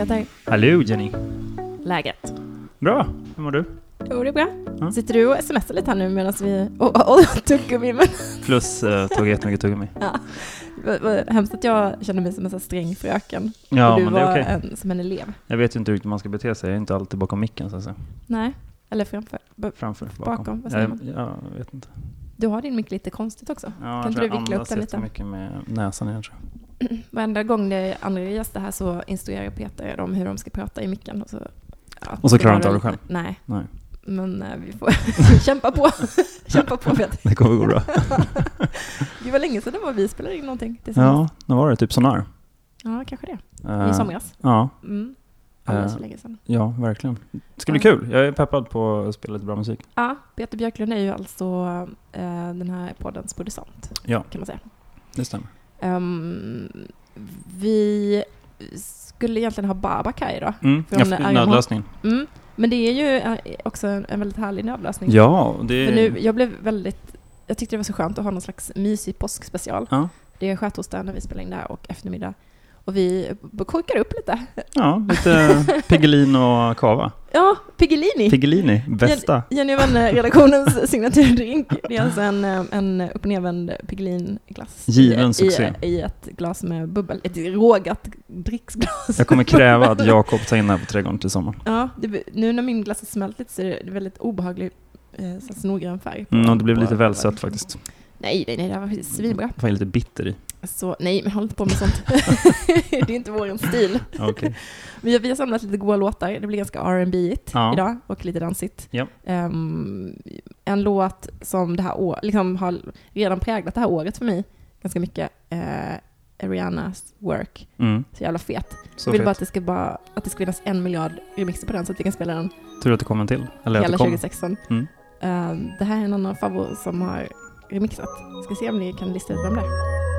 Peter, Hallå Jenny! läget? Bra, hur mår du? Jo, det är bra. Ja. Sitter du och smsar lite här nu medan vi... Åh, oh, oh, tuggummi, men Plus uh, tog jättemycket tuggummi. vad hemskt att jag känner mig som en sån sträng fröken. Ja, och du men det är var okej. en, som en elev. Jag vet ju inte riktigt hur man ska bete sig. Jag är inte alltid bakom micken så att säga. Nej, eller framför. B- Framför, bakom. Bakom, vad säger jag, man? ja, jag vet inte. Du har din mick lite konstigt också. Ja, Kan jag inte du jag vickla upp andas den lite? mycket med näsan igen tror jag. Varenda gång det är andra gäster här så instruerar Peter dem hur de ska prata i micken. Och så, ja, Och så klarar inte av det själv? Nej, Nej, men eh, vi får kämpa på. kämpa på Peter. det kommer gå bra. Det var länge sedan det var vi spelade in någonting tillsammans. Ja, när var det? Typ sonar? Ja, kanske det. Uh, I somras. Ja, Mm. Alldeles Eh, för länge sedan. ja, verkligen. Det ska bli Ja. kul. Jag är peppad på att spela lite bra musik. Ja, Peter Björklund är ju alltså eh, den här poddens producent, Ja, kan man säga. det stämmer. Ehm, vi skulle egentligen ha Babak här idag. Mm, Från jag fick Argamon. nödlösning. Mm. Men det är ju eh, också en, väldigt härlig nödlösning. Ja, det För är... nu, jag blev väldigt, jag tyckte det var så skönt att ha någon slags mysig påskspecial. Ja. Det är skärtorsdag när vi spelar in det här och eftermiddag. Och vi korkar upp lite. Ja, lite Piggelin och Cava. Ja, Piggelini. Piggelini, bästa. Jenny och Vänner-redaktionens signaturdrink. Det är alltså en, eh, en upp och Piggelin-glass. Given i, succé. I, I ett glas med bubbel, ett rågat dricksglas. Jag kommer kräva att Jakob tar in det här på Trädgården till sommaren. Ja, det, nu när min glass har smält lite så är det väldigt obehaglig eh, snoggrann färg. på- Mm, och det blev lite väl sött faktiskt. Nej, nej, nej, det var svinbra. Det var lite bitter i. Så nej, men håll inte på med sånt. det är inte vår stil. Okej. Vi har, vi har samlat lite goa låtar. Det blir ganska rb igt Ja. idag och lite dansigt. Ja. Ehm, en låt som det här år, liksom har redan präglat det här året för mig ganska mycket. Uh, Arianas Work. Mm, Så jävla fet. så jag vill fett. bara att det ska, bara, att det ska finnas en miljard remixer på den så att vi kan spela den Tur att det kom en till. Eller hela det kom. 2016. Mm. Ehm, det här är en annan favorit som har remixat. Ska se om ni kan lista ut vem det är.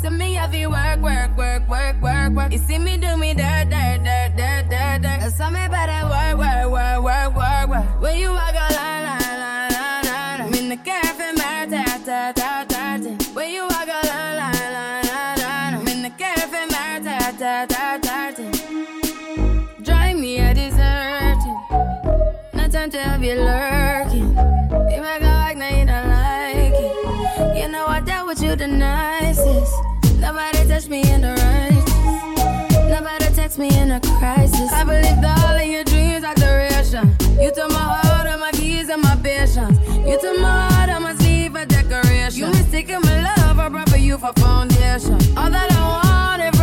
See me heavy work, work, work, work, work, work. You see me do me dirt, dirt, dirt, dirt, dirt, dirt. That's how me better work, work, work, work, work, work. When you walk a line, line, line, line, line. I'm in the cafe, my ta, ta, ta, ta, ta. When you walk a line, line, line, line, line. I'm in the cafe, my ta, ta, ta, ta, ta. Drive me a dessert. No time to have you lurking. The nicest. Nobody touched me in the right. Nobody text me in a crisis. I believed all of your dreams are duration. You took my heart and my keys and my patience. You took my heart and my sleeve for decoration. You mistaken my love, I brought for you for foundation. All that I wanted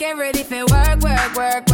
get ready for work, work, work,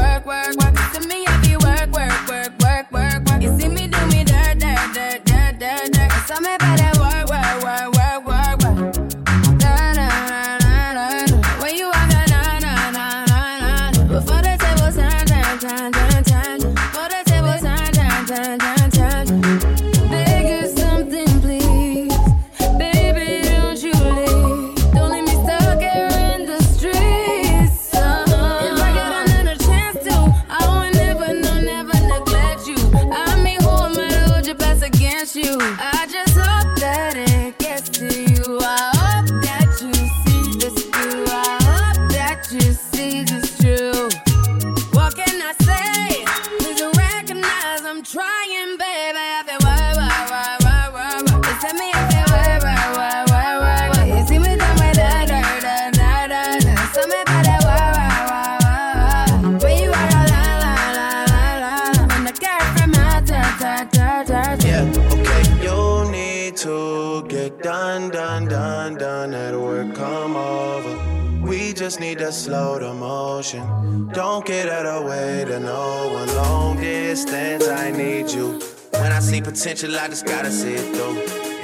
potential, I just gotta see it through.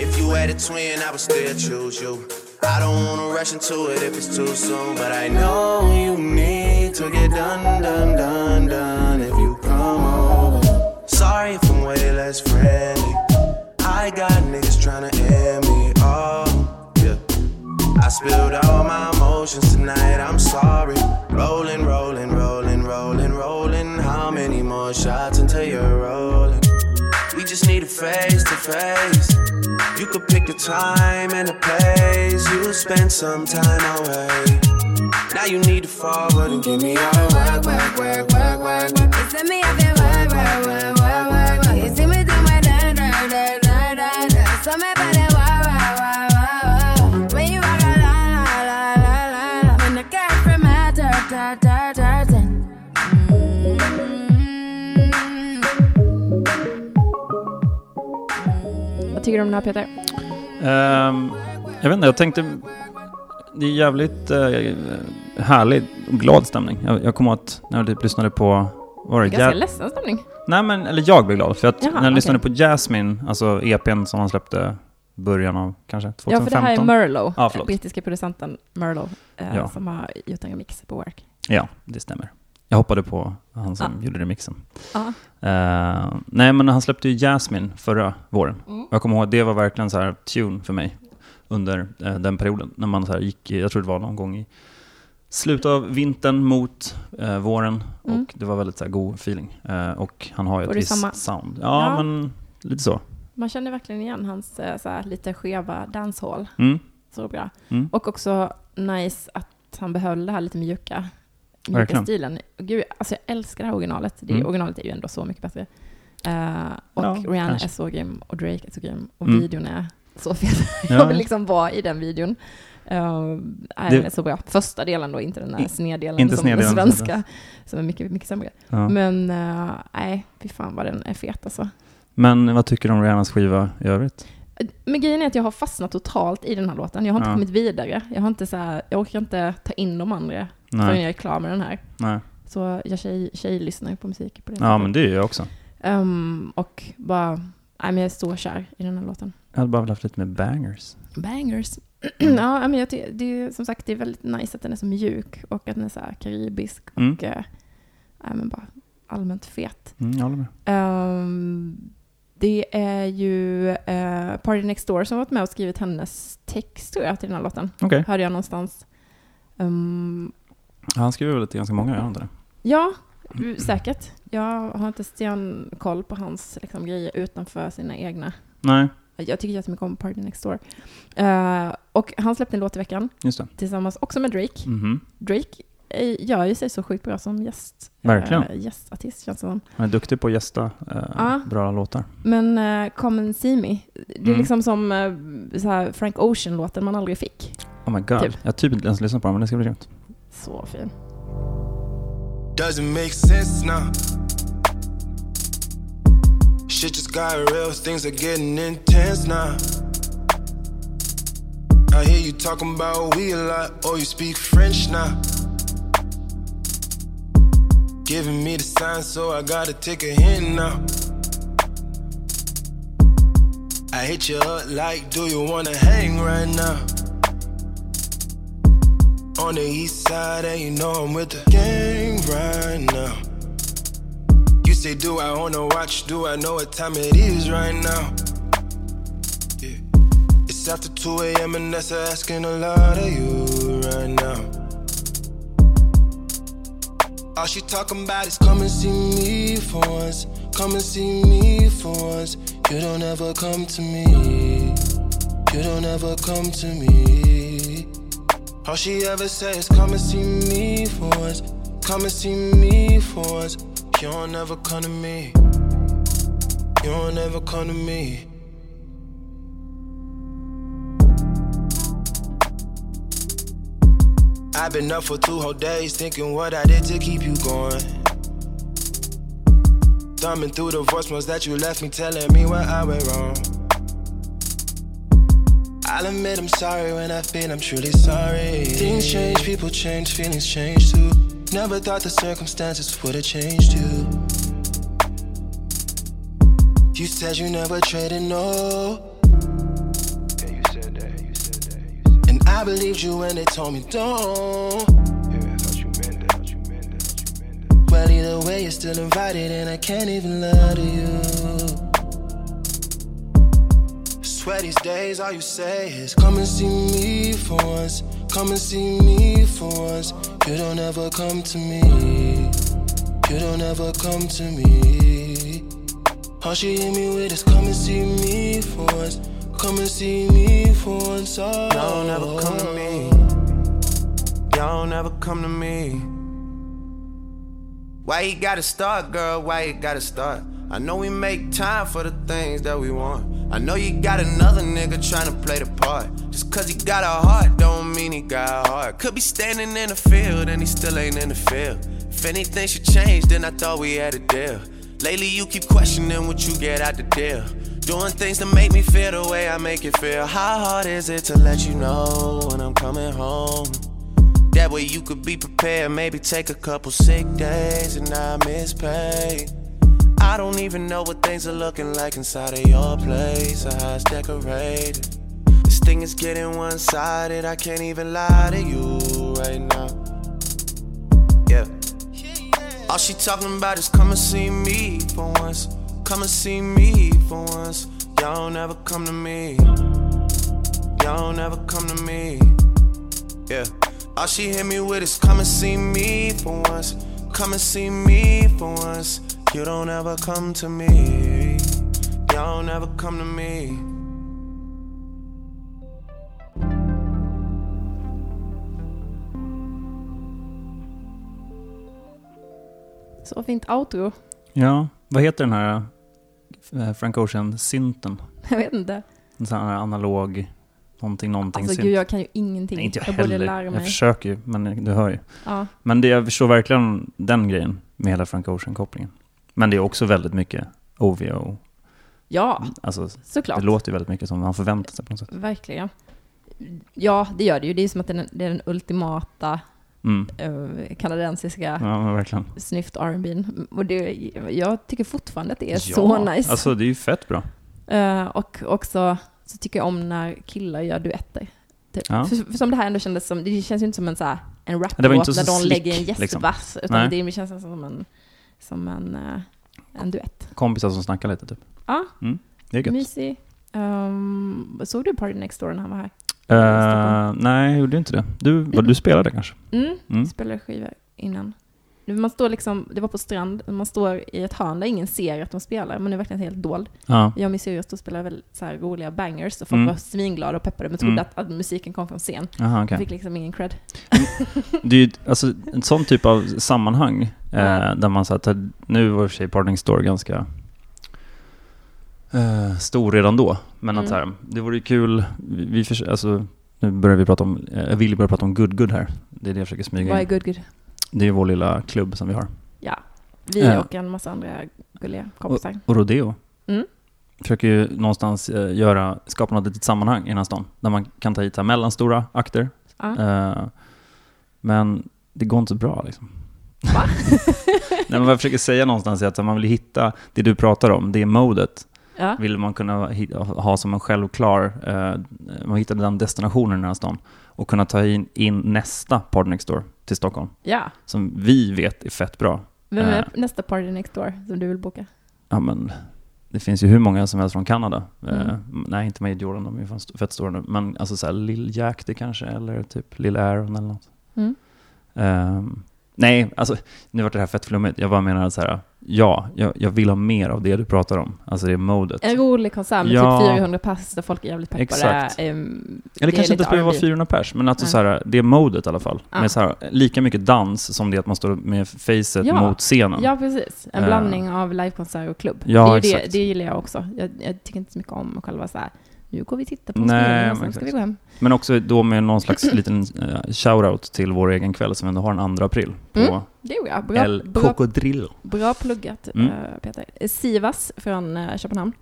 If you had a twin, I would still choose you. I don't wanna rush into it if it's too soon, but I know you need to get done, done, done, done if you come over. Sorry if I'm way less friendly. I got niggas tryna end me off. Yeah. I spilled all my emotions tonight, I'm sorry. Face to face. You could pick the time and the place. You'll spend some time away. Now you need to forward and give me all work, work, work, work, work, work. See me, I Vad tycker du om det här Peter? Ehm, jag vet inte, jag tänkte... Det är jävligt uh, härlig och glad stämning. Jag, jag kommer att när jag typ lyssnade på... Var det Ganska Ja- ledsen stämning. Nej men, eller jag blev glad. För att Jaha, när jag lyssnade okej. på Jasmine, alltså EPn som han släppte början av kanske 2015. Ja, för det här är Merlo, Ja, brittiska producenten Merlo, eh, Ja. som har gjort en remix på Work. Ja, det stämmer. Jag hoppade på han som Ja. gjorde remixen. Ja. Eh, nej, men han släppte ju Jasmine förra våren. Mm. Jag kommer ihåg det var verkligen så här tune för mig under eh, den perioden. När man så gick, i- jag tror det var någon gång i slutet av vintern mot eh, våren. Mm. Och det var väldigt så här god feeling. Och han har ju ett visst sound. Ja, Ja. men lite så. Man känner verkligen igen hans så här, lite skeva dancehall. Mm. Så bra. Mm. Och också nice att han behöll det här lite mjuka, mjuka Verkligen. stilen. Gud, alltså jag älskar det här originalet. Det, Mm. Originalet är ju ändå så mycket bättre. Eh, och Ja, Rihanna kanske. är så grym och Drake är så grym och Mm. videon är så fet. Ja. jag vill liksom vara i den videon. Uh, Det- den är så bra. Första delen då, inte den här I- sneddelen inte som den sneddelen, svenska, som är mycket, mycket sämre. Ja. Men eh, nej, fy fan vad den är fet alltså. Men vad tycker du om Rihannas skiva i övrigt? Men grejen är att jag har fastnat totalt i den här låten. Jag har inte Ja. kommit vidare. Jag, har inte så här, jag orkar inte ta in de andra förrän Nej. jag är klar med den här. Nej. Så jag tjej, tjej lyssnar ju på musik på det Ja, men det är jag också. Ehm, och bara, nej men jag är så kär i den här låten. Jag hade bara velat haft lite mer bangers. Bangers. ja, men jag ty- det är som sagt det är väldigt nice att den är så mjuk och att den är så här karibisk och Mm. eh, nej, men bara allmänt fet. Mm, jag håller med. Ehm, det är ju uh, Party Next Door som varit med och skrivit hennes text tror jag till den här låten. Okej. Hörde jag någonstans. Ja, Han skriver väl lite ganska många, gör han inte det? ja, säkert. Jag har inte stenkoll på hans liksom, grejer utanför sina egna. Nej, Jag tycker jättemycket om Party Next Door. Eh, och han släppte en låt i veckan tillsammans också med Drake. Mhm. Drake eh, gör ju sig så sjukt bra som gäst. Verkligen. eh, gästartist känns det som. Han är duktig på att gästa eh, Ja. bra låtar. Men uh, Come and See Me, det är Mm. liksom som eh, här Frank Ocean-låten man aldrig fick. Oh my god. Typ. Jag har typ inte ens lyssnat på den, men det ska bli grymt. Så fin. Doesn't make sense now. Shit just got real, things are getting intense now. I hear you talking about we a lot, or you speak French now. Giving me the sign, so I gotta take a hint now. I hit you up like, do you wanna hang right now? On the east side, and you know I'm with the gang right now. You say, Do I wanna watch? Do I know what time it is right now? Yeah. It's after 2 a.m., and that's asking a lot of you right now. All she talking about is come and see me for once. Come and see me for once. You don't ever come to me. You don't ever come to me. All she ever says is come and see me for once. Come and see me for once. You don't ever come to me. You don't ever come to me. I've been up for two whole days thinking what I did to keep you going. Thumbing through the voicemails that you left me telling me where I went wrong. I'll admit I'm sorry when I feel I'm truly sorry. Things change, people change, feelings change too. Never thought the circumstances would have changed you. You said you never traded no. Yeah, you said that, you said that, you said And I believed you when they told me don't. Yeah, I thought you meant that, thought you meant that, thought you meant that. Well, either way, you're still invited, and I can't even lie to you. Swear these days, all you say is come and see me for once. Come and see me for once. You don't ever come to me. You don't ever come to me. All she hit me with is come and see me for once. Come and see me for once. Oh. Y'all ever come to me. Y'all ever come to me. Why you gotta start, girl? Why you gotta start? I know we make time for the things that we want. I know you got another nigga trying to play the part. Just cause he got a heart, don't mean he got a heart. Could be standing in the field and he still ain't in the field. If anything should change, then I thought we had a deal. Lately, you keep questioning what you get out the deal. Doing things to make me feel the way I make it feel. How hard is it to let you know when I'm coming home? That way you could be prepared, maybe take a couple sick days and not miss pay. I don't even know what things are looking like inside of your place or how it's decorated. This thing is getting one sided, I can't even lie to you right now. Yeah. All she talking about is come and see me for once. Come and see me for once. Y'all never come to me. Y'all never come to me. Yeah. All she hit me with is come and see me for once. Come and see me for once. You don't ever come to me. Y'all never come to me. Så fint outro. Ja, vad heter den här eh, Frank Ocean-synten? Jag vet inte. En sån här analog, någonting, någonting Alltså synt. gud, jag kan ju ingenting. Nej, inte jag, jag borde heller. lära Jag mig. försöker ju, men du hör ju. Ja. Men det, jag förstår verkligen den grejen med hela Frank Ocean-kopplingen. Men det är också väldigt mycket OVO. ja, Alltså, såklart. det låter ju väldigt mycket som man förväntar sig på något sätt. Verkligen. Ja, det gör det ju. Det är som att det är den, det är den ultimata Mm. eh, kanadensiska Ja, snyft R&B. Och det, jag tycker fortfarande att det är ja, så nice. Alltså, det är ju fett bra. Eh, och också så tycker jag om när killar gör duetter. Typ. Ja. För, för som det här ändå kändes som, det känns ju inte som en så här, en raplåt där så de slick, lägger en liksom. gästbass. Utan Nej. det känns som en, som en, eh, en duett. Kompisar som snackar lite, typ. Ja, Det är gött. mysig. Um, såg du Party Next Door när han var här? Eh, nej, jag gjorde inte det. Du, vad, du spelade kanske? Mm, Mm. spelade skivor innan. Man står liksom, det var på strand, man står i ett hörn där ingen ser att de spelar, man är verkligen helt dold. Ja. Jag och min syrra stod och spelade väl så här roliga bangers och folk Mm. var svinglada och peppade men trodde Mm. att, att musiken kom från scen. Aha, Jag okej. fick liksom ingen cred. Det är ju alltså, en sån typ av sammanhang eh, där man så här, nu var i och för sig Parting Store ganska eh, stor redan då. Men att Mm. så här, det vore ju kul, vi, vi förs- alltså, nu börjar vi prata om, eh, jag vill ju börja prata om Good Good här. Det är det jag försöker smyga Vad är in. good good? Det är vår lilla klubb som vi har. Ja. Vi Ja. och en massa andra gulliga kompisar. Och Rodeo. Mm. Försöker ju någonstans eh, göra, skapa något litet sammanhang i den här stan. Där man kan ta hit mellanstora akter. Ja. Eh, men det går inte så bra liksom. Va? Nej, men vad jag försöker säga någonstans är att om man vill hitta det du pratar om, det modet, Ja. vill man kunna ha som en självklar, eh, man hittar den destinationen i den här stan och kunna ta in, in nästa Party Next Door till Stockholm, ja. som vi vet är fett bra. Vem är Eh. nästa Party Next Door som du vill boka? Ja, men det finns ju hur många som helst från Kanada. Eh, Mm. nej, inte Major Jordan, de är fan st- fett stora nu. Men alltså såhär Lil Jack det kanske, eller typ Lil Aaron eller något. Mm. Ehm, nej, alltså nu vart det här fett flummigt. Jag bara menar att så här, ja, jag, jag vill ha mer av det du pratar om. Alltså det modet. En rolig konsert med Ja. typ 400 pass där folk är jävligt peppade. Exakt. Ehm, Eller kanske inte behöver vara R&B. 400 pers, men alltså så här, det är modet i alla fall. Ja. Med så här, lika mycket dans som det att man står med facet Ja. mot scenen. Ja, precis. En Eh. blandning av livekonsert och klubb. Ja, det, ju det, exakt. det gillar jag också. Jag, jag tycker inte så mycket om själva så här. Nu går vi och tittar på Nej, spelningen och men sen ska vi gå hem. Men också då med någon slags liten uh, shoutout till vår egen kväll som ändå har den 2 april på Mm. Det gjorde jag. Bra, El bra, Cocodrillo. bra pluggat, Mm. eh, Peter. Eh, Sivas från eh, Köpenhamn.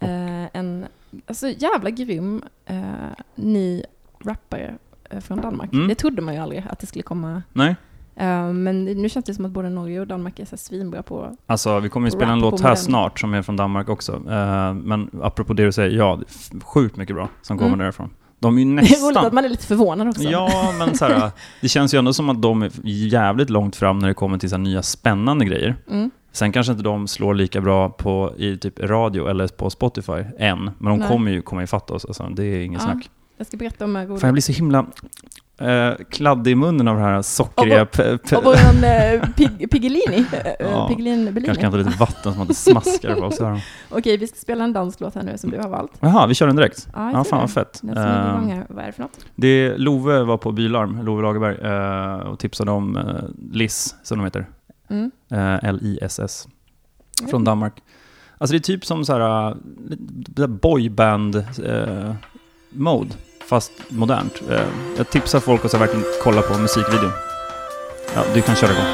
Eh, en alltså, jävla grym eh, ny rappare eh, från Danmark. Mm. Det trodde man ju aldrig att det skulle komma. Nej, Eh, men nu känns det som att både Norge och Danmark är så svinbra på... alltså vi kommer ju spela en låt här snart som är från Danmark också. Eh, men apropå det du säger, ja, det är sjukt mycket bra som kommer Mm. därifrån. De är ju Det är roligt att nästan... man är lite förvånad också. Ja, men så här, det känns ju ändå som att de är jävligt långt fram när det kommer till så nya spännande grejer. Mm. Sen kanske inte de slår lika bra på, i typ radio eller på Spotify än, men de Nej. kommer ju komma ifatt oss, alltså, det är inget Ja. snack. Jag ska berätta om. Fan, jag blir så himla eh, kladdig i munnen av det här sockriga... Och våran eh, Pig, Piggelini. Eh, Ja, Piggelin Kanske Bellini. kan ta lite vatten som det smaskar på oss. Okej, vi ska spela en danslåt här nu som du har valt. Jaha, vi kör den direkt? Ja, Ja, fan vad fett. Den som är Eh, igång här. Vad är det för något? det, Love var på Bylarm, Love Lagerberg, eh, och tipsade om eh, Liss, som de heter. Mm. Eh, L-I-S-S. Från Danmark. Alltså det är typ som så här, boyband eh, mode, fast modernt. Eh, jag tipsar folk att verkligen kolla på musikvideon. Ja, du kan köra igång.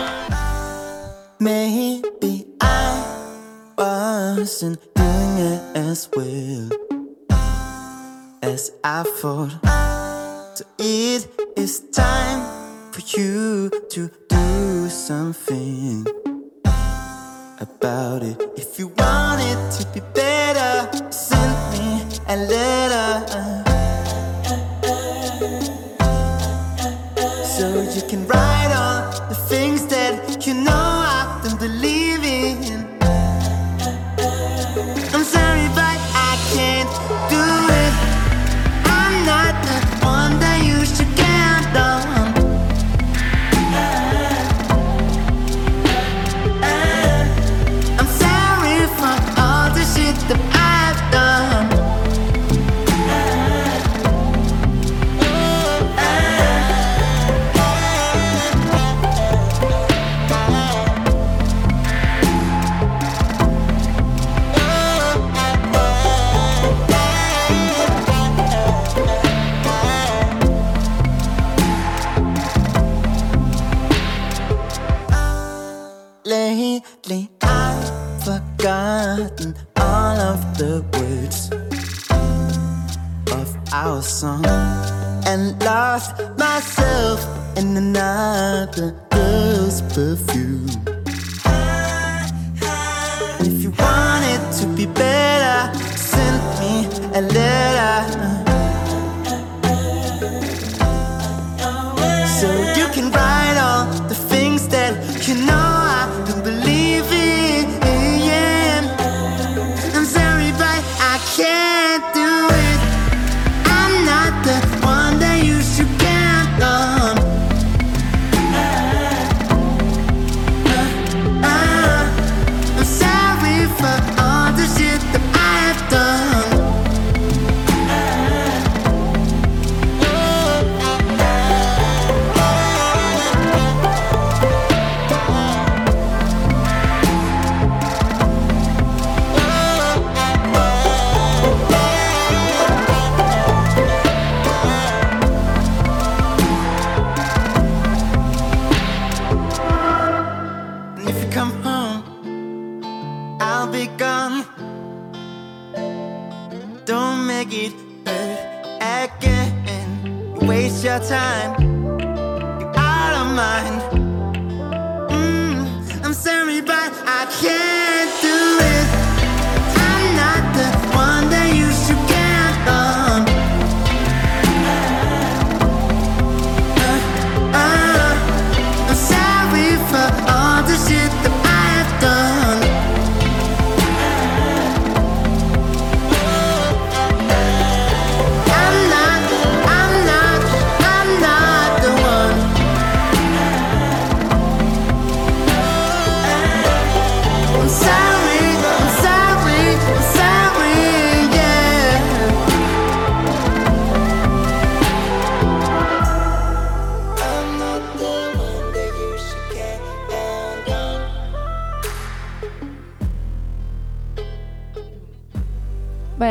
Maybe I wasn't doing it as well as I thought. So it is time for you to do something about it. If you want it to be better, send me a letter. You can write Lately, I've forgotten all of the words of our song and lost myself in another girl's perfume. If you want it to be better, send me a letter.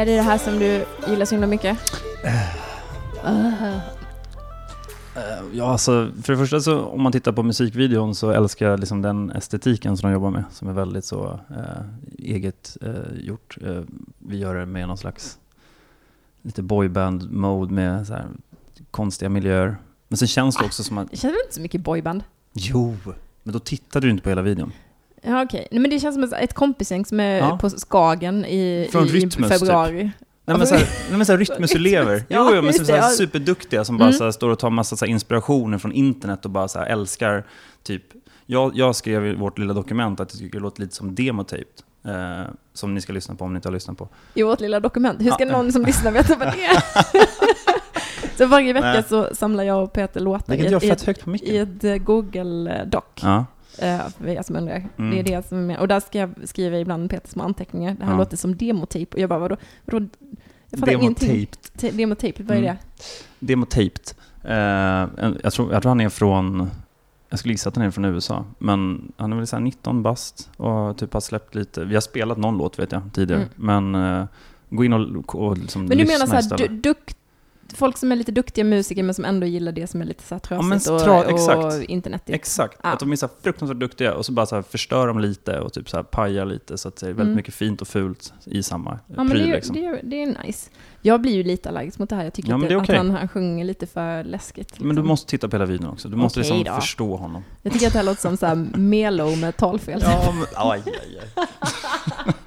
Är det det här som du gillar så himla mycket? Ja, alltså, för det första så om man tittar på musikvideon så älskar jag liksom den estetiken som de jobbar med, som är väldigt så eh, eget eh, gjort. Eh, vi gör det med någon slags lite boyband-mode med så här, konstiga miljöer. Men sen känns det också som att, Det känns väl inte så mycket boyband? jo, men då tittar du inte på hela videon. Ja, okej. Nej, men det känns som ett- kompisgäng som är Ja. på Skagen i, Från i Rytmus, typ. februari. Nej men såhär, nej, men såhär rytmuselever. Rytmus, Jo, jo men såhär ja. superduktiga som bara Mm. såhär, står och tar massa såhär, inspirationer från internet och bara såhär, älskar typ... Jag, jag skrev i vårt lilla dokument att jag tycker det låter lite som demotaped. Eh, som ni ska lyssna på om ni inte har lyssnat på. I vårt lilla dokument. Hur ska Ja. någon som lyssnar veta vad det är? Så varje vecka Nej. så samlar jag och Peter låtar i, i, ett, i eh, Google-doc. Ja. Eh, för er som undrar. Mm. Det är det som är. Och där ska jag skriva ibland Peter små anteckningar. Det här Ja. låter som demotape. Och jag bara, vadå? vadå? Jag fattar. Demotaped. Vad är Mm. det? Demotaped. Eh, en- jag, tror, jag tror han är från, jag skulle gissa att han är från USA, men han är väl så här 19 bast och typ har släppt lite, vi har spelat någon låt vet jag tidigare, men eh, gå in och, och liksom Men du menar så här, du, dukt, folk som är lite duktiga musiker men som ändå gillar det som är lite så här Ja, trasigt och, tra- och exakt. internetigt? Exakt, Ja. att de är så här fruktansvärt duktiga och så bara så här förstör de lite och typ så här pajar lite så att det är väldigt Mm. mycket fint och fult i samma Ja, pryl. det, är- liksom. det, är- det är nice. Jag blir ju lite allergisk mot det här. Jag tycker Ja, det är att han, han sjunger lite för läskigt. Liksom. Men du måste titta på hela videon också, du måste Okej liksom då. förstå honom. Jag tycker att det här låter som så här Melo med talfel. Ja, men, aj, aj, aj.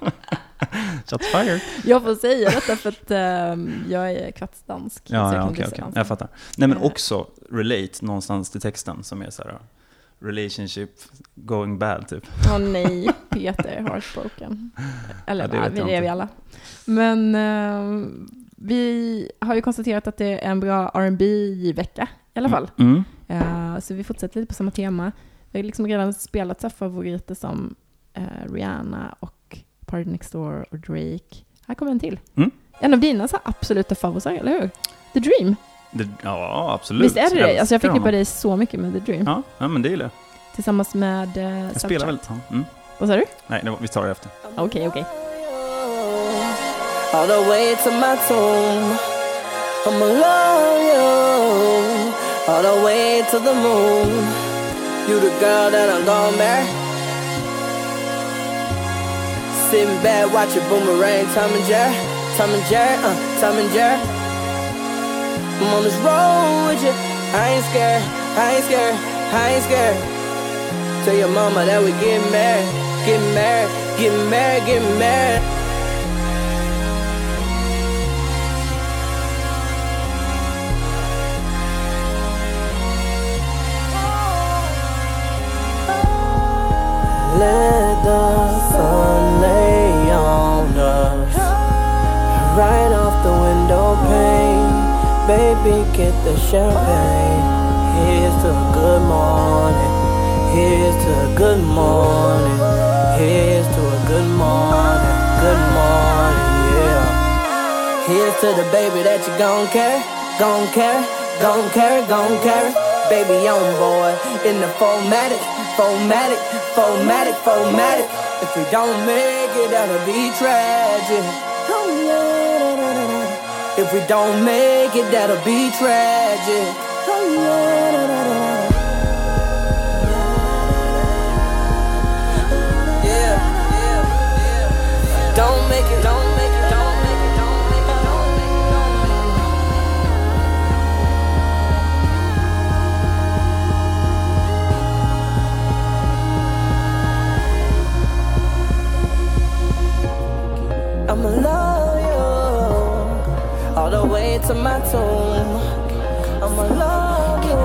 Shots fired. Jag får säga detta för att ehm, jag är kvartsdansk. Ja, ja okej, okej. danska. Jag fattar. Nej, men Eh. också relate någonstans till texten som är så här relationship going bad typ. Åh nej, Peter heartbroken. Eller Ja, det vet det, är vi alla. Men ehm, vi har ju konstaterat att det är en bra rb vecka i alla fall. Mm. Eh, så vi fortsätter lite på samma tema. Vi har liksom redan spelat så favoriter som eh, Rihanna och Party Next Door och Drake. Här kommer en till. Mm. En av dina så absoluta favoriter, eller hur? The Dream. Det, ja, absolut. Visst är det det? Alltså jag förknippar dig så mycket med The Dream. Ja, ja, men det gillar jag. Tillsammans med eh, Jag spelar väl ja. mm. Vad sa du? Nej, det var, vi tar det efter. Okej, okej. all the way to my tomb. I'ma love you all the way to the moon. You the girl that I'm gonna marry. Sitting back watching boomerang, Tom and Jerry, Tom and Jerry, uh, Tom and Jerry. I'm on this road with you. I ain't scared, I ain't scared, I ain't scared. Tell your mama that we get married, get married, get married, get married. Let the sun lay on us. Right off the window pane. Baby, get the champagne. Here's to a good morning. Here's to a good morning. Here's to a good morning. Good morning, yeah. Here's to the baby that you gon' carry Gon' carry, gon' carry, gon' carry Baby on board in the formatic Formatic, formatic, formatic If we don't make it, that'll be tragic Oh, yeah, da, da, da, da. If we don't make it, that'll be tragic Oh, yeah, da, da, da, da. Yeah, yeah, yeah. Don't make it, don't make it, don't I'ma love you all the way to my tomb. I'ma love you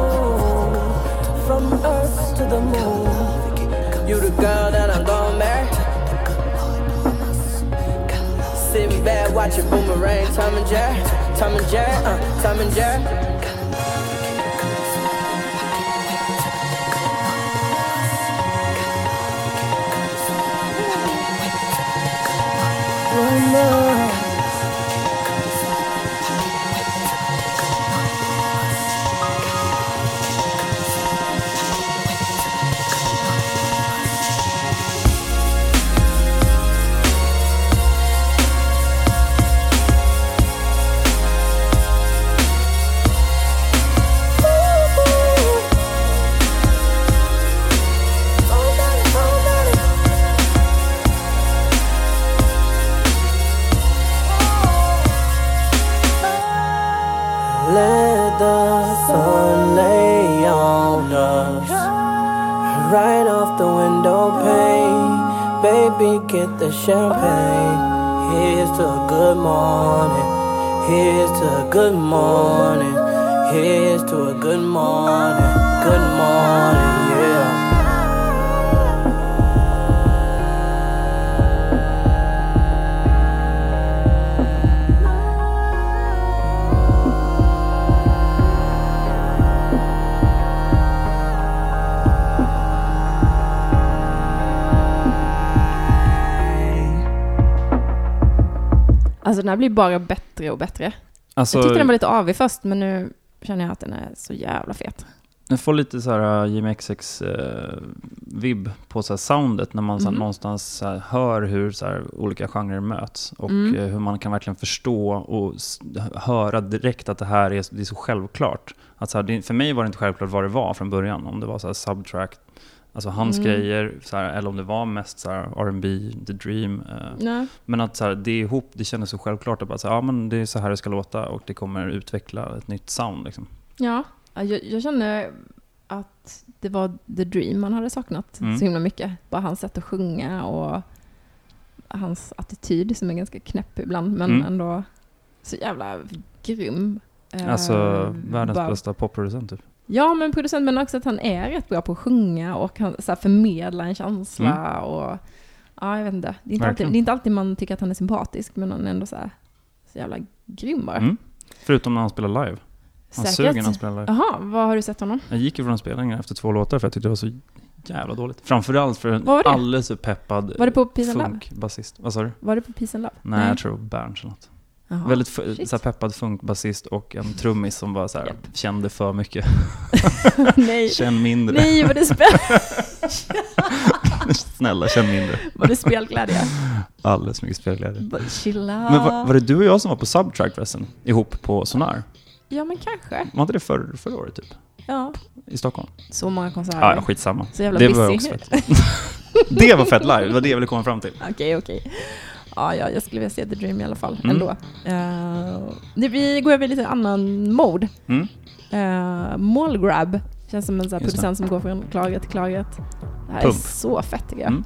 from earth to the moon. You the girl that I'm gonna marry. Sitting back watching boomerang, Tom and Jerry, Tom and Jerry, uh, Tom and Jerry. love. Champagne. Here's to a good morning. Here's to a good morning. Here's to a good morning. Good morning, yeah den här blir bara bättre och bättre. Alltså, jag tyckte den var lite avig först, men nu känner jag att den är så jävla fet. Jag får lite så här uh, Jimmy XX uh, vibb på så soundet när man så Mhm. någonstans så hör hur så olika genrer möts och Mm. eh, hur man kan verkligen förstå och höra direkt att det här är, det är så självklart. Att så här, det, för mig var det inte självklart vad det var från början, om det var så här subtract, alltså hans Mm. grejer, så här, eller om det var mest så här R&B, The Dream. eh, men att så här, det är ihop, det kändes så självklart att bara, så här, ja, men det är så här det ska låta och det kommer utveckla ett nytt sound. Liksom. Ja, ja, jag, jag känner att det var The Dream man hade saknat Mm. så himla mycket. Bara hans sätt att sjunga och hans attityd som är ganska knäpp ibland, men Mm. ändå så jävla grym. Eh, Alltså världens bara- bästa popproducent typ. Ja, men producent, men också att han är rätt bra på att sjunga och kan så här, förmedla en känsla och ja, jag vet inte. Det är inte, alltid, det är inte alltid man tycker att han är sympatisk, men han är ändå så här så jävla grym bara. Mm. Förutom när han spelar live. Han suger när han spelar live. Jaha, vad har du sett honom? Jag gick ifrån spelningen efter två låtar för jag tyckte det var så jävla dåligt. Framförallt för en alldeles för peppad Var det på Peace and Love? Vad sa du? Var det på Peace and Love? Nej, jag tror Berns eller något. Jaha. Väldigt shit. så peppad funkbasist och en trummis som bara så här, Japp. kände för mycket. Nej. Känn mindre. Nej, var det, spel... Snälla, känn mindre. var det spelglädje? Alldeles för mycket spelglädje. Chilla. Men var, var det du och jag som var på Subtract förresten? Ihop på Sonar? Ja, men kanske. Var inte det förr, förra året typ? Ja. I Stockholm? Så många konserter. Ja, ja, skitsamma. Så jävla det var busy. också fett. det var fett live, det var det jag ville komma fram till. Okej, okej. Ja, ja, jag skulle vilja se The Dream i alla fall, Mm. ändå. Uh, det, vi går över i lite annan mode. Mm. Uh, Mallgrab känns som en sån producent som går från klarhet till klarhet. Det här Pump. är så fett tycker jag. Mm.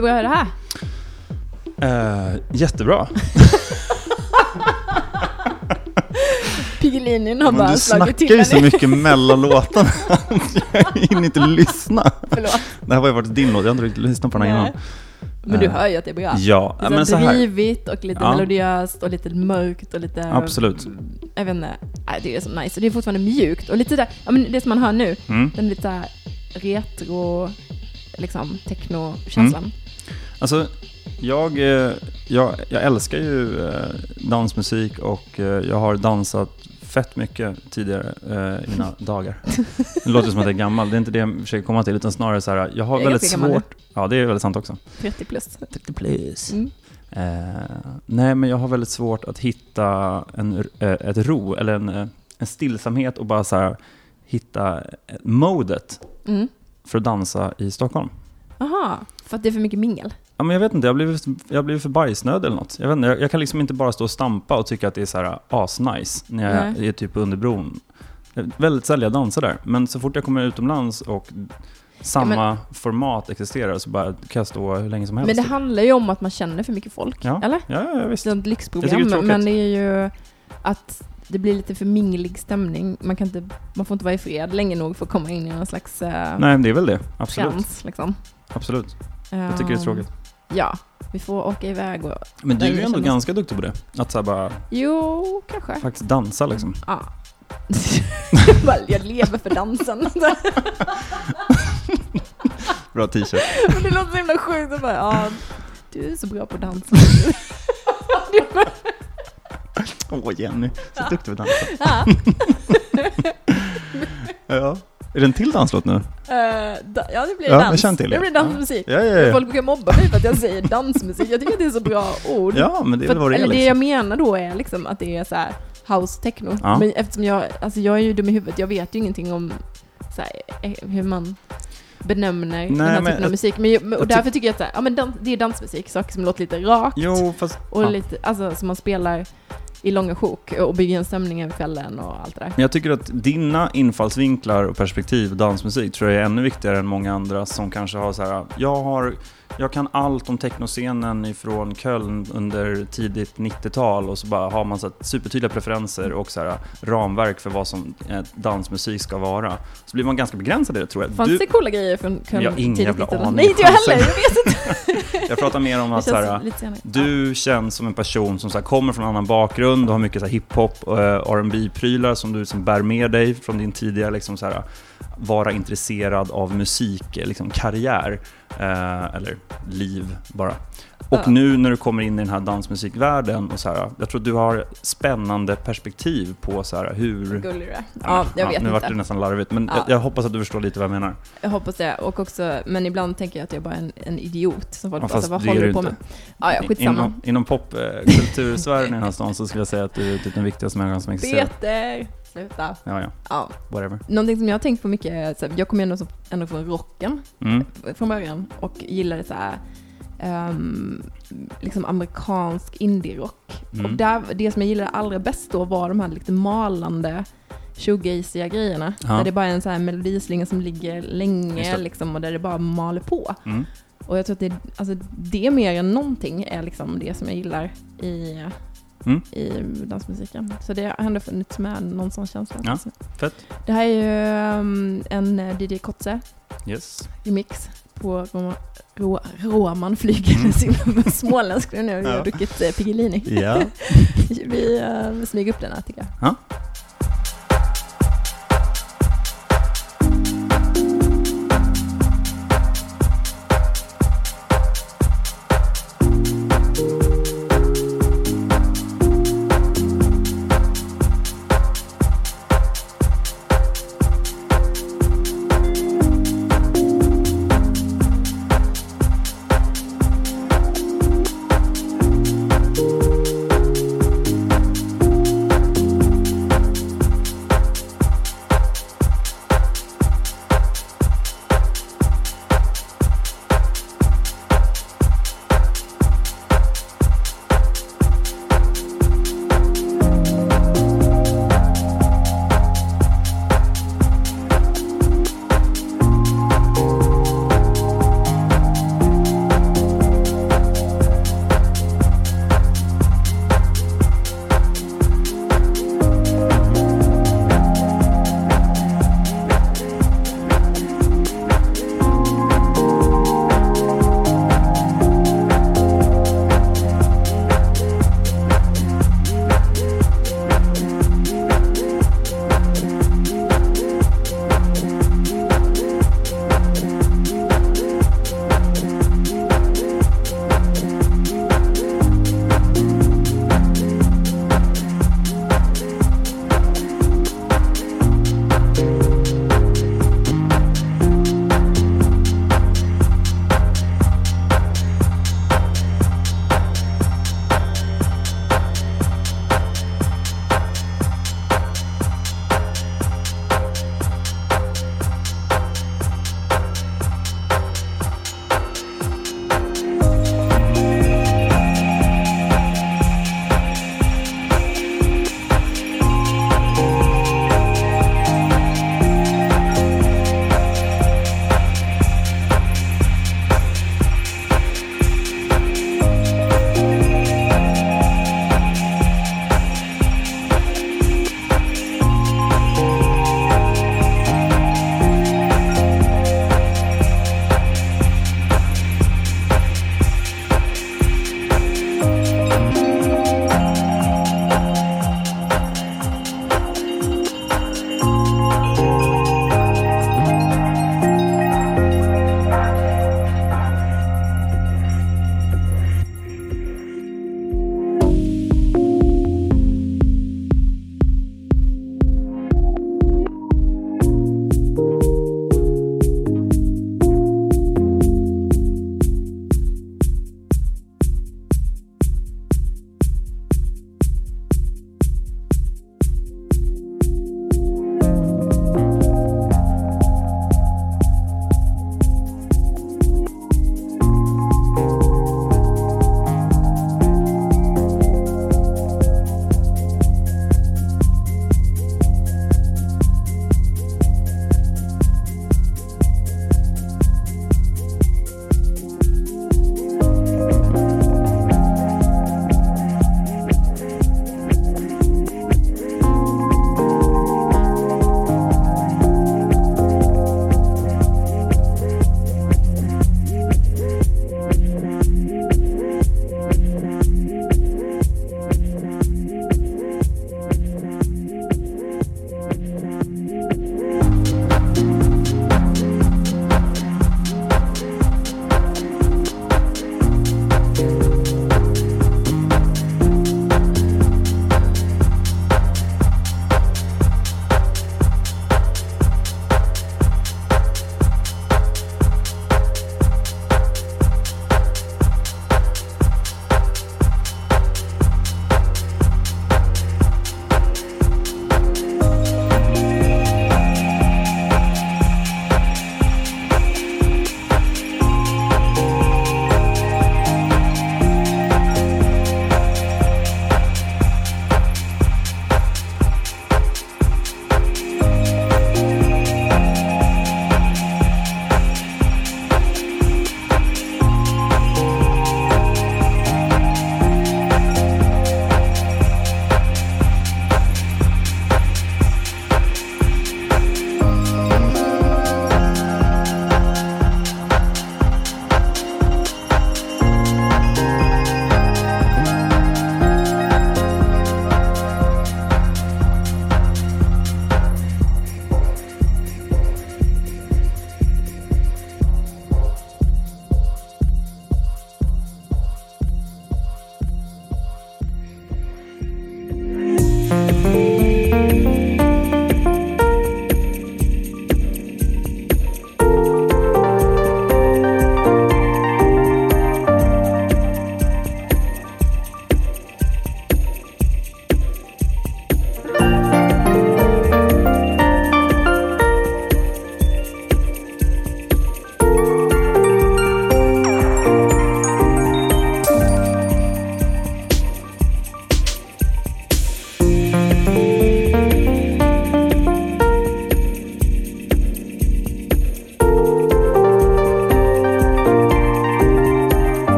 Hur är det här? Eh, jättebra. Piggelinin har Men bara du slagit till snackar ju så mycket mellan låtarna jag hinner inte lyssna. Förlåt. Det här var ju faktiskt din låt, jag har inte riktigt lyssnat på den här Nej. innan. Men du Eh, hör ju att det är bra. Ja, Det är men så här. drivigt och lite Ja. melodiöst och lite mörkt och lite... Absolut. Jag vet inte. Det är så nice. Det är fortfarande mjukt och lite där, ja men det som man hör nu, Mm. den lite retro, liksom techno-känslan. Alltså, jag, eh, jag, jag älskar ju eh, dansmusik och eh, jag har dansat fett mycket tidigare eh, i mina dagar. Det låter som att jag är gammal, det är inte det jag försöker komma till, utan snarare så här, jag har Jag väldigt svårt... Ja, det är väldigt sant också. 30 plus. 30 plus. Mm. Eh, nej, men jag har väldigt svårt att hitta en, ett ro, eller en, en stillsamhet och bara så här, hitta modet Mm. för att dansa i Stockholm. Aha, för att det är för mycket mingel. Ja, men jag vet inte, jag har blivit, jag har blivit för bajsnödig eller något. Jag, vet inte, jag, jag kan liksom inte bara stå och stampa och tycka att det är så här asnice när jag Nej. är typ under bron. Väldigt sällan jag dansar där, men så fort jag kommer utomlands och samma format existerar så bara kan jag stå hur länge som helst. Men det typ. handlar ju om att man känner för mycket folk. Ja. Eller? Ja, ja, visst. Det är ett lyxprogram, det är men det är ju att det blir lite för minglig stämning. Man, kan inte, man får inte vara i fred länge nog för att komma in i någon slags uh, Nej, det är väl det. Absolut. trans. Liksom. Absolut. Jag tycker det är Ehm, tråkigt. Ja, vi får åka iväg och... Men du är jag ändå känner- ganska duktig på det. Att så här bara Jo, kanske. faktiskt dansa liksom. Ja. Jag lever för dansen. Bra t-shirt. Men det låter så himla sjukt. Bara, ja, du är så bra på att dansa. Åh Jenny, så duktig på att dansa. ja. Är det en till danslåt nu? Eh, da, ja, det blir Ja, dans. jag till det. det blir dansmusik. Ja, ja, ja. Folk brukar mobba mig för att jag säger dansmusik. Jag tycker att det är så bra ord. Ja, men det är För väl vad det är eller det liksom. jag menar då är liksom att det är så här house techno. Ja. Men eftersom jag, alltså jag är ju dum i huvudet, jag vet ju ingenting om så här, eh, hur man benämner den här typen av musik. Men, och därför tycker jag att så här, ja, men dans, det är dansmusik, saker som låter lite rakt Jo, fast... och ja. lite, alltså som man spelar i långa sjok och bygga en stämning över kvällen och allt det där. Men jag tycker att dina infallsvinklar och perspektiv dansmusik tror jag är ännu viktigare än många andra som kanske har så här, jag har, jag kan allt om technoscenen ifrån Köln under tidigt 90-tal och så bara har man så supertydliga preferenser och så här ramverk för vad som eh, dansmusik ska vara. Så blir man ganska begränsad i det tror jag. Fanns Du, det coola grejer från Köln? Jag har ingen jävla 90-tal? aning. Nej, inte jag heller. Jag Chansen. vet inte. jag pratar mer om att så här. Du känns som en person som så här, kommer från en annan bakgrund och har mycket så här, hiphop och eh, R&B prylar som du liksom, bär med dig från din tidigare liksom, så här, vara intresserad av musik, eh, liksom, karriär eh, eller liv bara. Och Ja. nu när du kommer in i den här dansmusikvärlden och så här, jag tror att du har spännande perspektiv på så här, hur... Gullig du är. Ja, jag vet nu inte. vart det nästan larvigt, men Ja. jag, jag hoppas att du förstår lite vad jag menar. Jag hoppas det. Och också, men ibland tänker jag att jag bara är en, en idiot. Som folk Ja, bara, så, vad det håller du på med? Ja, ja, skitsamma. Inom, inom popkultursfären i den här stan så skulle jag säga att du är typ den viktigaste människan som existerar. Peter! Sluta. Ja, ja, Ja. whatever. Någonting som jag har tänkt på mycket är, här, jag kommer ändå, så, ändå från rocken Mm. från början och gillade så här, ehm, liksom amerikansk indie-rock. Mm. Och där, det som jag gillade allra bäst då var de här lite malande shoegaziga grejerna. Ja. Där det bara är en så här melodislinga som ligger länge liksom, och där det bara maler på. Mm. Och jag tror att det, alltså, det mer än någonting är liksom det som jag gillar i, Mm. i dansmusiken. Så det har ändå funnits med någon sån känsla. Ja, fett. Det här är ju um, en eh, DJ Kotze Yes. remix på Roma, Ro, Roman flyger Mm. sin småländsk nu. Jag har Ja. druckit eh, Piggelini. Ja. Vi uh, smyger upp den här tycker jag. Ja.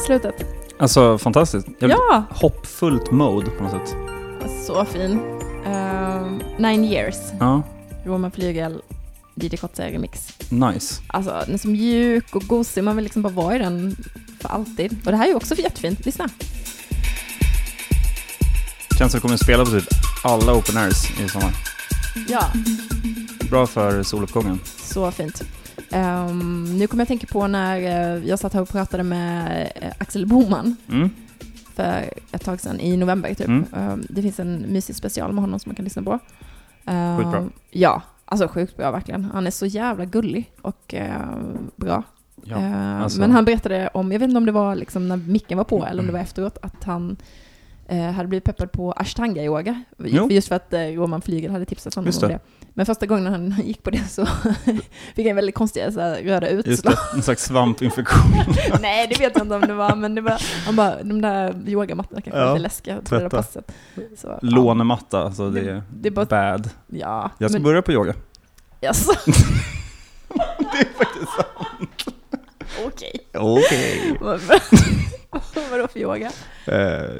Slutet? Alltså fantastiskt. Jag Ja! Hoppfullt mode på något sätt. Så fin. Ehm, nine years. Ja, Roman Flygel, DJ Kotze remix. nice. Alltså den är så mjuk och gosig, man vill liksom bara vara i den för alltid. Och det här är ju också jättefint, lyssna. Känns som att vi kommer att spela på typ alla open airs i sommar. Ja, Bra för soluppgången. så fint. Ehm, nu kommer jag tänka på när eh, jag satt här och pratade med eh, Axel Boman Mm. för ett tag sedan i november typ. Mm. Ehm, det finns en mysig special med honom som man kan lyssna på. Ehm, Sjukt bra. Ja, alltså sjukt bra verkligen. Han är så jävla gullig och eh, bra. Ja, alltså- Men han berättade om, jag vet inte om det var liksom när micken var på eller om det var efteråt, att han eh, hade blivit peppad på ashtanga-yoga. Just för att Roman Flygel hade tipsat honom om det. Det. Men första gången han gick på det så fick han väldigt konstiga så här, röda Just utslag. det, en slags svampinfektion. Nej, det vet jag inte om det var, men det var, han bara, de där yogamattorna kanske var Ja, lite läskiga på det där passet. Så, ja. Lånematta, alltså det är, Det är bara- bad. Ja, Jag ska men, börja på yoga. jaså? Det är faktiskt sant. Okej. Okej. Vad- Vadå för yoga? Eh,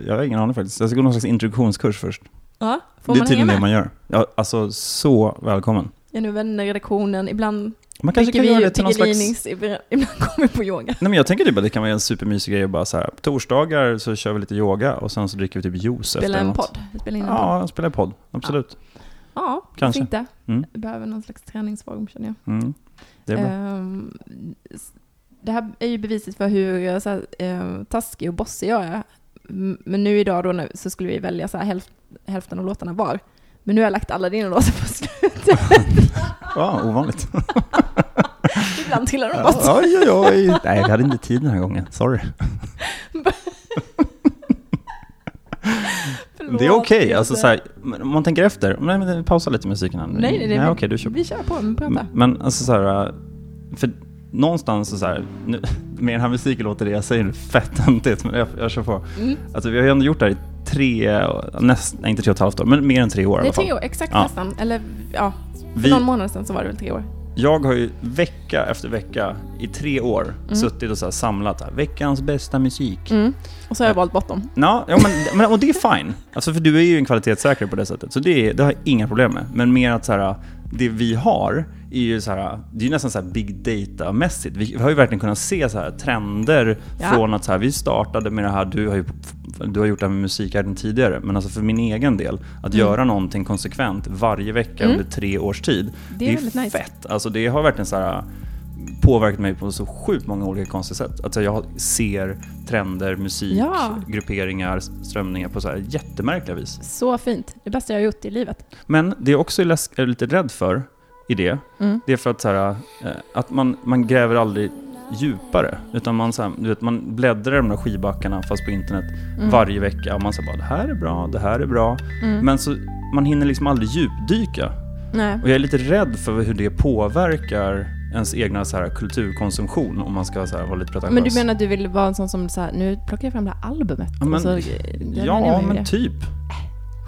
jag har ingen aning faktiskt. Jag ska gå någon slags introduktionskurs först. Ja, får det är man hänga tydligen det med? man gör. Ja, alltså så välkommen. Jag är nu vänner i redaktionen, ibland Man kanske dricker kan göra vi det till någon slags... Ibland kommer vi på yoga. Nej men jag tänker typ att det kan vara en supermysig grej att bara så här, på torsdagar så kör vi lite yoga och sen så dricker vi typ juice efter Spela en något. podd. Spela in en podd. Ja, spela en podd. Absolut. Ja, Kanske. Inte. Mm. Vi behöver någon slags träningsform känner jag. Mm. Det är bra. Ehm, s- det här är ju beviset för hur eh, så här, eh, taskig och bossig jag är. Men nu idag då så skulle vi välja så här hälf, hälften av låtarna var. Men nu har jag lagt alla dina låtar på slutet. Ja, ovanligt. Ibland trillar de bort. oj, oj, oj. Nej, vi hade inte tid den här gången. Sorry. Det är okej. jag Alltså, så här, om man tänker efter. Nej, men pausa lite musiken här. nu. Nej, nej, nej. nej okej, du kör. Vi kör på, men prata. Men alltså så här, för någonstans så här, nu, med den här musiken låter det jag säger nu fett töntigt, men jag, jag kör på. Mm. Alltså vi har ju ändå gjort det här i tre, näst, nej inte tre och ett halvt år, men mer än tre år i Det är tre år, exakt Ja. nästan. Eller ja, för Vi, någon månad sedan så var det väl tre år. jag har ju vecka efter vecka i tre år suttit och så här samlat här, veckans bästa musik. Mm. Och så har jag valt bort dem. Ja, ja men, men, och det är fine. Alltså för du är ju en kvalitetssäkrare på det sättet, så det, det har jag inga problem med. Men mer att så här, det vi har är ju så här, det är ju nästan så här big data-mässigt. Vi har ju verkligen kunnat se så här trender Ja. från att så här, vi startade med det här, du har ju du har gjort det här med musikvärlden tidigare, men alltså för min egen del, att göra någonting konsekvent varje vecka Mm. under tre års tid, Det är väldigt nice. fett. Alltså det har verkligen så här påverkat mig på så sjukt många olika konstiga sätt. Att jag ser trender, musik, Ja. grupperingar, strömningar på så här jättemärkliga vis. Så fint. Det bästa jag har gjort i livet. Men det jag också är, är lite rädd för i det, Mm. det är för att, så här, eh, att man, man gräver aldrig djupare. Utan man, så här, du vet, man bläddrar i de där skivbackarna fast på internet Mm. varje vecka. Och man säger bara det här är bra, det här är bra. Mm. Men så, man hinner liksom aldrig djupdyka. Nej. Och jag är lite rädd för hur det påverkar ens egna så här, kulturkonsumtion om man ska så här, vara lite pretentiös. Men du menar att du vill vara en sån som så här, nu plockar jag fram det här albumet? Ja, men- så, Ja, men typ.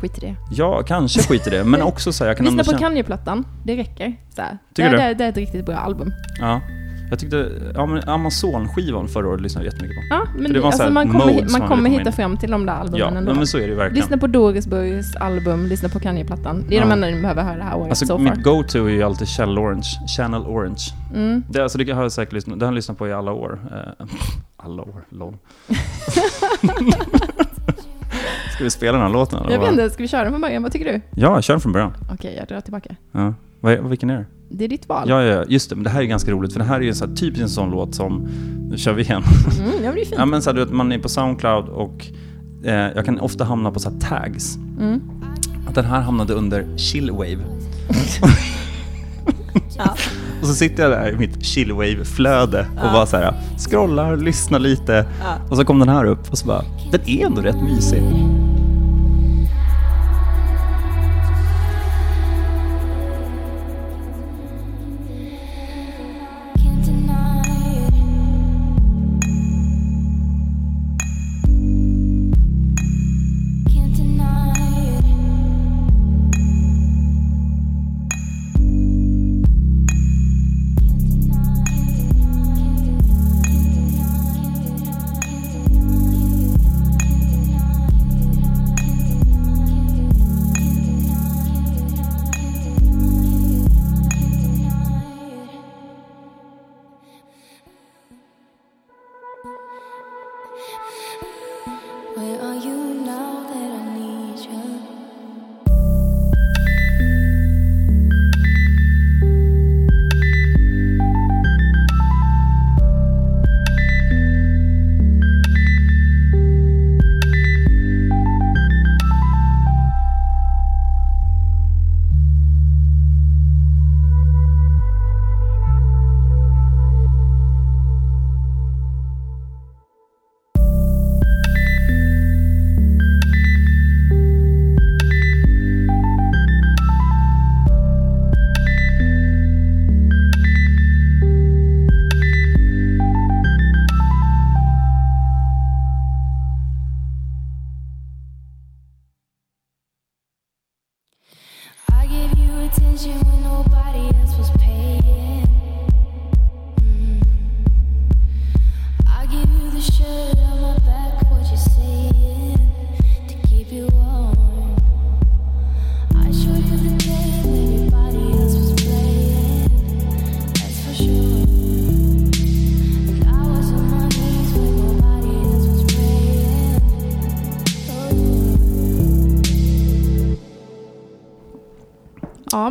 Skit i det. Ja, kanske skit i det. Men också så här, jag kan Lyssna på. Kanye-plattan. Det räcker. Så här. Tycker det, du? det, det är ett riktigt bra album. Ja. Jag tyckte, ja men Amazon-skivan förra året lyssnade jag jättemycket på. Ja, men det var alltså, man kommer, man kommer hitta in. fram till de där albumen Ja, ändå. men så är det ju verkligen. Lyssna på Dorisburgs album, lyssna på Kanye-plattan. Det är Ja. de enda ni behöver höra det här året Alltså so mitt go-to är ju alltid Channel Orange. Channel Orange. Mm. Det, alltså, det har jag säkert lyssnat, det har jag lyssnat på i alla år. Eh, alla år, lol. Ska vi spela den här låten eller? Jag vet inte, ska vi köra den från början? Vad tycker du? Ja, kör den från början. Okej, jag drar tillbaka. Ja. Vad, vilken är det? Det är ditt val. Ja, ja, ja, just det. Men det här är ganska roligt för det här är ju så här, typiskt en sån låt som, nu kör vi igen. Mm, ja, men det är fint. ja men så här, du vet, man är på Soundcloud och eh, jag kan ofta hamna på så här tags. Mm. Att den här hamnade under chillwave. Ja. Och så sitter jag där i mitt chillwave-flöde och bara så här scrollar, lyssnar lite. Ja. Och så kom den här upp och så bara, den är ändå rätt mysig.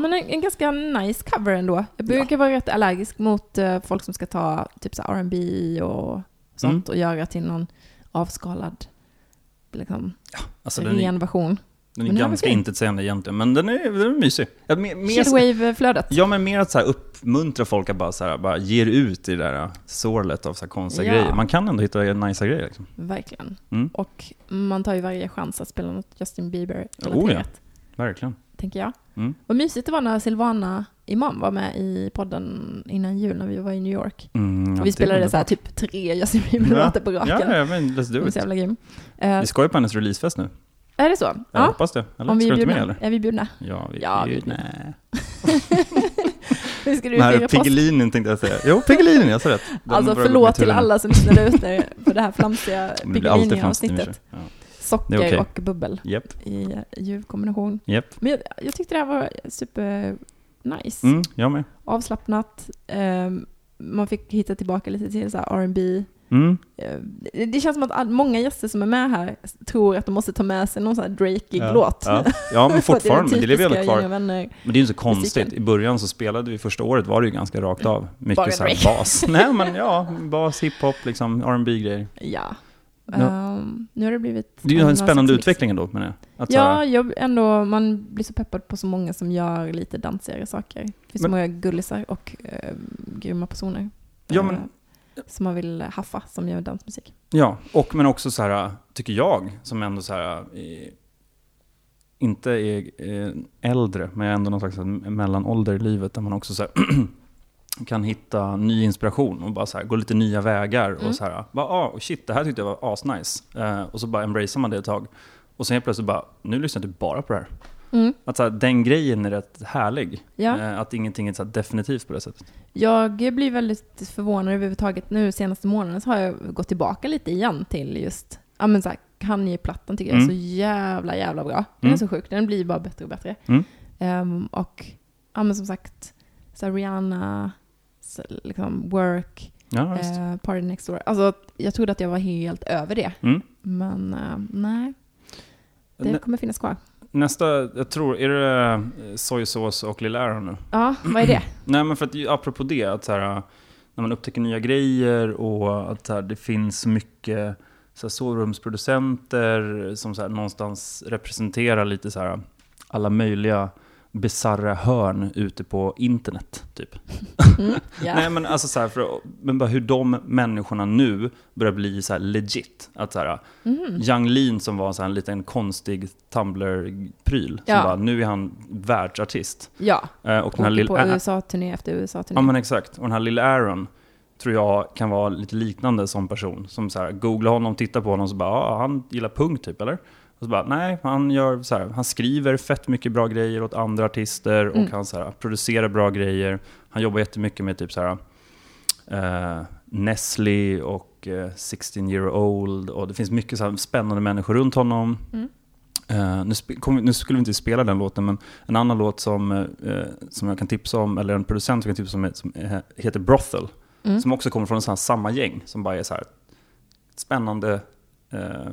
Men en, en ganska nice cover ändå. Jag brukar vara rätt allergisk mot eh, folk som ska ta typ så R&B och sånt och göra till någon avskalad, liksom, Alltså den är, ren version. den är Men ganska intetsägande egentligen, men den är, den är mysig. Ja, mer, mer, Shitwave-flödet. ja, men mer att så här uppmuntra folk att bara, så här, bara ger ut i det där sorlet av så här konstiga Ja. grejer. Man kan ändå hitta nice grejer. Liksom. Verkligen. Mm. Och man tar ju varje chans att spela något Justin Bieber Oh ja. Verkligen. tänker jag. Mm. Vad mysigt det var när Silvana Imam var med i podden innan jul när vi var i New York. Mm, ja, vi spelade så här typ tre Justin Bieber-låtar på raken. Ja, ja, men let's do it. jävla grym. Eh, Vi ska ju på hennes releasefest nu. är det så? Jag Ja. hoppas det. Eller? Om vi är inte med bjudna? eller? Är vi bjudna? Ja, vi Ja, är är bjudna. Hur ska du Den här? Piggelinen tänkte jag säga. Jo, Piggelinen, jag sa rätt. Den Alltså förlåt till alla som lyssnar ute på det här flamsiga Men det. Socker Det okej. och bubbel Japp, i ljuv kombination. japp. Men jag, jag tyckte det här var super nice. Mm, jag med. Avslappnat. Ehm, man fick hitta tillbaka lite till så R&B. Mm. Ehm, det, det känns som att all, många gäster som är med här tror att de måste ta med sig någon sån här Drake-ig Ja. låt. Ja. ja, men fortfarande. Det lever ju kvar. Men det är ju inte så konstigt. Musiken. I början så spelade vi, första året var det ju ganska rakt av. Bara Mycket så här bas. Nej men ja, bas, hiphop, liksom R&B grejer Ja. Ja. Ehm, nu har det blivit... Det är ju en spännande utveckling ändå menar jag. Att så Ja, jag ändå, man blir så peppad på så många som gör lite dansigare saker. Det finns så Men- många gullisar och eh, grymma personer. Ja, men- eh, som man vill haffa, som gör dansmusik. ja, och men också så här, tycker jag, som ändå så här, eh, inte är eh, äldre, men jag är ändå någon slags mellanålder i livet där man också så här, kan hitta ny inspiration och bara så här, gå lite nya vägar Mm. och så här, bara, ah, shit, det här tyckte jag var asnice. Eh, och så bara embracear man det ett tag. Och sen helt plötsligt bara, nu lyssnar jag typ bara på det här. Mm. Att så här, den grejen är rätt härlig. Ja. Eh, att ingenting är så här definitivt på det sättet. Jag blir väldigt förvånad överhuvudtaget. Nu senaste månaden så har jag gått tillbaka lite igen till just, ja men såhär, Kanye-plattan tycker jag är Mm. så jävla, jävla bra. Den Mm. är så sjuk, den blir bara bättre och bättre. Ehm, och, ja men som sagt, så här Rihanna, liksom Work, Ja, eh, Party Next Door. Alltså jag trodde att jag var helt över det. Mm. Men eh, nej, det Nä- kommer finnas kvar. Nästa, jag tror, är det eh, soysås och Lil Aaron nu? Ja, vad är det? Nej men för att apropå det, att så här, när man upptäcker nya grejer och att så här, det finns mycket så här, sovrumsproducenter som så här, någonstans representerar lite så här, alla möjliga bisarra hörn ute på internet. Typ. Mm, ja. Nej men alltså så här, för, men bara hur de människorna nu börjar bli så här legit. Att så här, Mhm. Young Lean som var så här en liten konstig Tumblr-pryl. Som Ja. bara, nu är han världsartist. ja, Eh, och den här på USA-turné efter USA-turné. Ja men exakt. Och den här Lil Aaron tror jag kan vara lite liknande som person. Som så här, googlar honom, tittar på honom och så bara, ja han gillar punk typ eller? Och så bara, nej, han gör så här, han skriver fett mycket bra grejer åt andra artister och Mm. han så här, producerar bra grejer. Han jobbar jättemycket med typ så här eh, Nestle och eh, 16 year old och det finns mycket så här spännande människor runt honom. Mm. Eh, nu, kom, nu skulle vi inte spela den låten, men en annan låt som, eh, som jag kan tipsa om, eller en producent som jag kan tipsa om, som heter Brothel. Mm. Som också kommer från en sån samma gäng, som bara är så här spännande eh,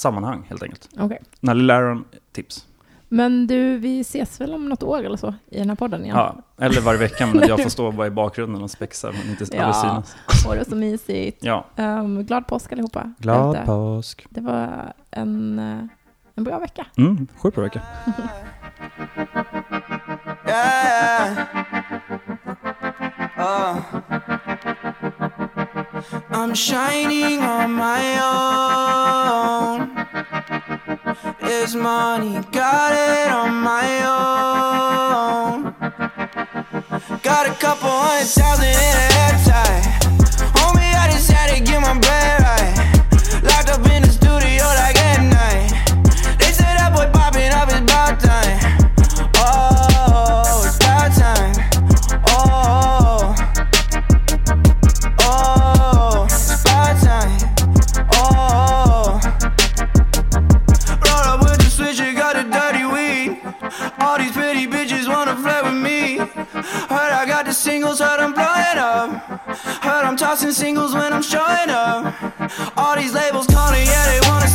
sammanhang helt enkelt. Okej. Nally Laron, tips. Men du, vi ses väl om något år eller så i den här podden igen? Ja, eller varje vecka, men jag får stå bara i bakgrunden och spexa men inte Ja. aldrig synas. Åh, det är så mysigt. Ja, Um, glad påsk allihopa. glad ute. påsk. Det var en, eh, en bra vecka. Mm, sjukt bra vecka. Yeah. Oh. I'm shining on my own. Is money got it on my own? Got a couple hundred thousand in a hair tie. Homie, I just had to get my bread tossing singles when I'm showing up. All these labels calling, yeah, they wanna